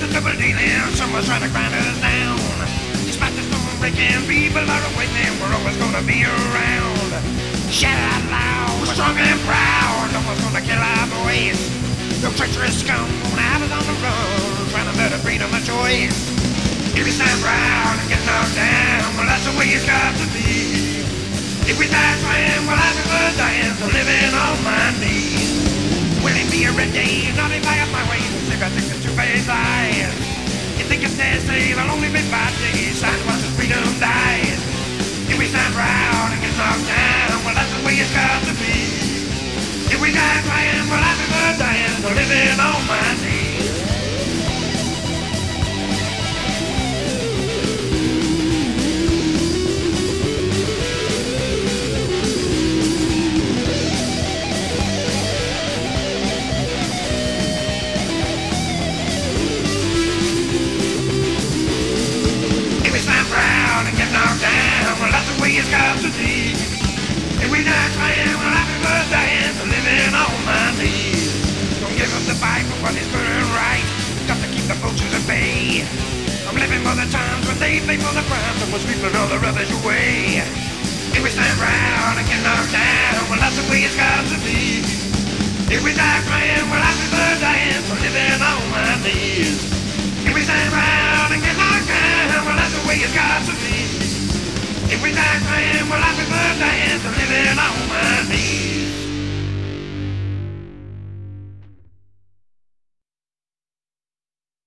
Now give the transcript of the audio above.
the double dealing, someone's trying to grind us down. Despite the storm breaking, people are awakening, we're always gonna be around. Shout out loud, we're strong and proud, no one's gonna kill our voice. No treacherous scum, gonna have us on the run, trying to murder freedom of choice. If you stand proud and get knocked down, well that's the way it's got to be. If we die trying, well I never dance, I'm living on my knees. If we die for what is good and right. Got to keep the vultures at bay. I'm living for the times when they pay for the crimes and we're sweeping all the rubbish away. If we stand proud and get knocked down, well that's the way it's got to be. If we die trying, well I prefer dying to living on my knees. If we stand proud and get knocked down, well that's the way it's got to be. If we die I